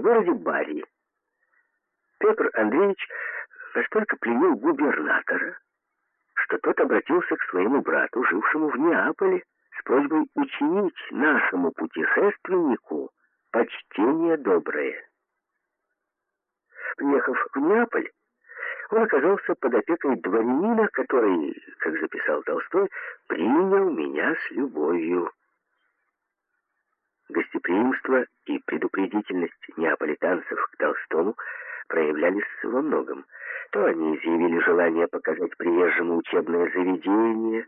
в городе Бари. Петр Андреевич настолько пленил губернатора, что тот обратился к своему брату, жившему в Неаполе, с просьбой учинить нашему путешественнику почтение доброе. Приехав в Неаполь, он оказался под опекой дворянина, который, как записал Толстой, принял меня с любовью. Гостеприимство и показать приезжему учебное заведение,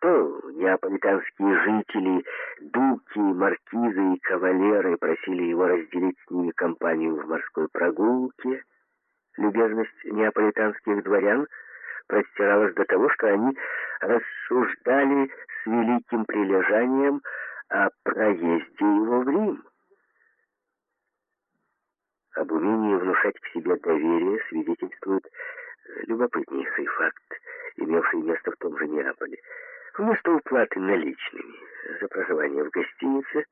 то неаполитанские жители, дуки, маркизы и кавалеры просили его разделить с ними компанию в морской прогулке. Любезность неаполитанских дворян простиралась до того, что они рассуждали с великим прилежанием о проезде его в Рим. Об умении внушать к себе доверие свидетельствует любопытнейший факт, имевший место в том же Неаполе. Вместо уплаты наличными за проживание в гостинице,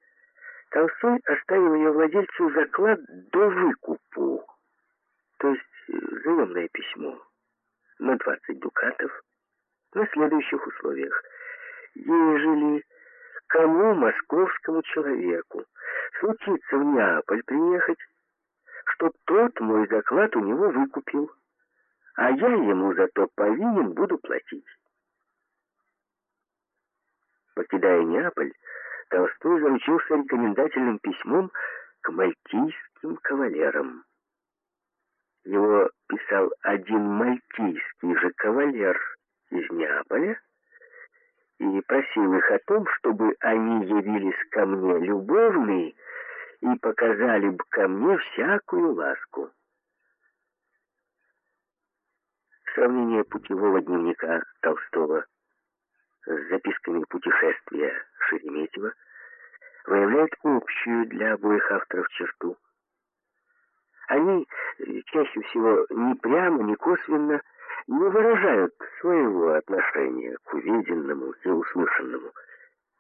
Толстой оставил ее владельцу заклад до выкупу, то есть э, заемное письмо на 20 дукатов на следующих условиях. Ежели кому московскому человеку случится в Неаполь приехать, что тот мой заклад у него выкупил, а я ему зато повинен буду платить. Покидая Неаполь, Толстой заручился рекомендательным письмом к мальтийским кавалерам. Его писал один мальтийский же кавалер из Неаполя и просил их о том, чтобы они явились ко мне любовные и показали бы ко мне всякую ласку. Сравнение путевого дневника Толстого с записками путешествия Шереметьева выявляет общую для обоих авторов черту. Они чаще всего ни прямо, ни косвенно не выражают своего отношения к увиденному и услышанному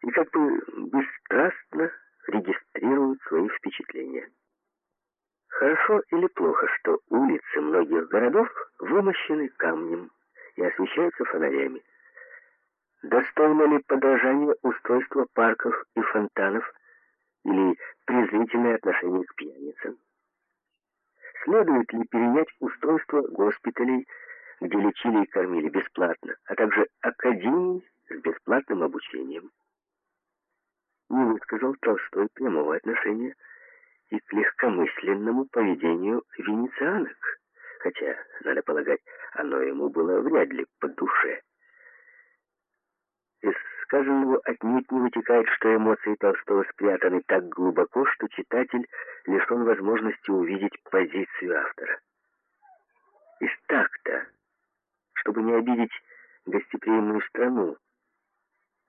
и как бы бесстрастно регистрируют свои впечатления. Хорошо или плохо, что улицы многих городов вымощены камнем и освещаются фонарями? Достойно ли подражание устройства парков и фонтанов или презрительное отношение к пьяницам? Следует ли перенять устройство госпиталей, где лечили и кормили бесплатно, а также академий с бесплатным обучением? Не высказал Толстой прямого отношения и к легкомысленному поведению венецианок, хотя, надо полагать, оно ему было вряд ли по душе. Из сказанного отнюдь не вытекает, что эмоции Толстого спрятаны так глубоко, что читатель лишен возможности увидеть позицию автора. Из такта, чтобы не обидеть гостеприимную страну,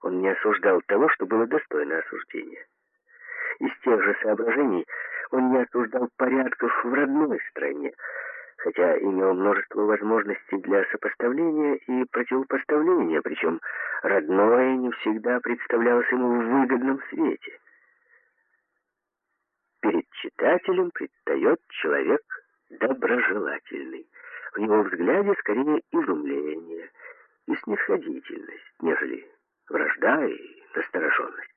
он не осуждал того, что было достойно осуждения. Из тех же соображений он не осуждал порядков в родной стране, хотя имел множество возможностей для сопоставления и противопоставления, причем родное не всегда представлялось ему в выгодном свете. Перед читателем предстает человек доброжелательный. В его взгляде скорее изумление и снисходительность, нежели вражда и настороженность.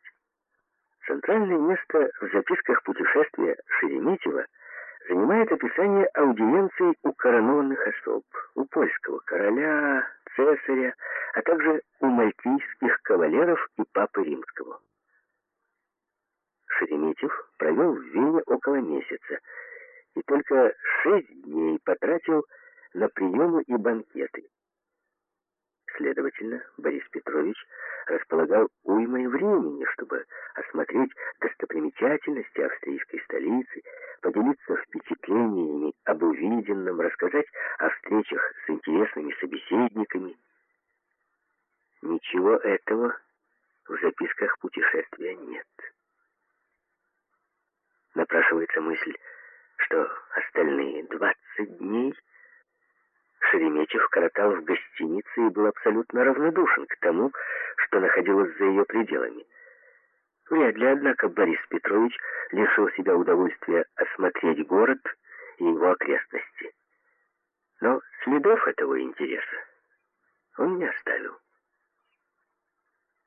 Центральное место в записках путешествия Шереметьева – занимает описание аудиенций у коронованных особ, у польского короля, цесаря, а также у мальтийских кавалеров и папы римского. Шереметьев провел в Вене около месяца и только шесть дней потратил на приемы и банкеты. Следовательно, Борис Петрович располагал уймой времени, чтобы осмотреть достопримечательности австрийской столицы, поделиться впечатлениями об увиденном, рассказать о встречах с интересными собеседниками. Ничего этого в записках путешествия нет. Напрашивается мысль, что остальные 20 дней — Шереметьев коротал в гостинице и был абсолютно равнодушен к тому, что находилось за ее пределами. Вряд ли, однако, Борис Петрович лишил себя удовольствия осмотреть город и его окрестности. Но следов этого интереса он не оставил.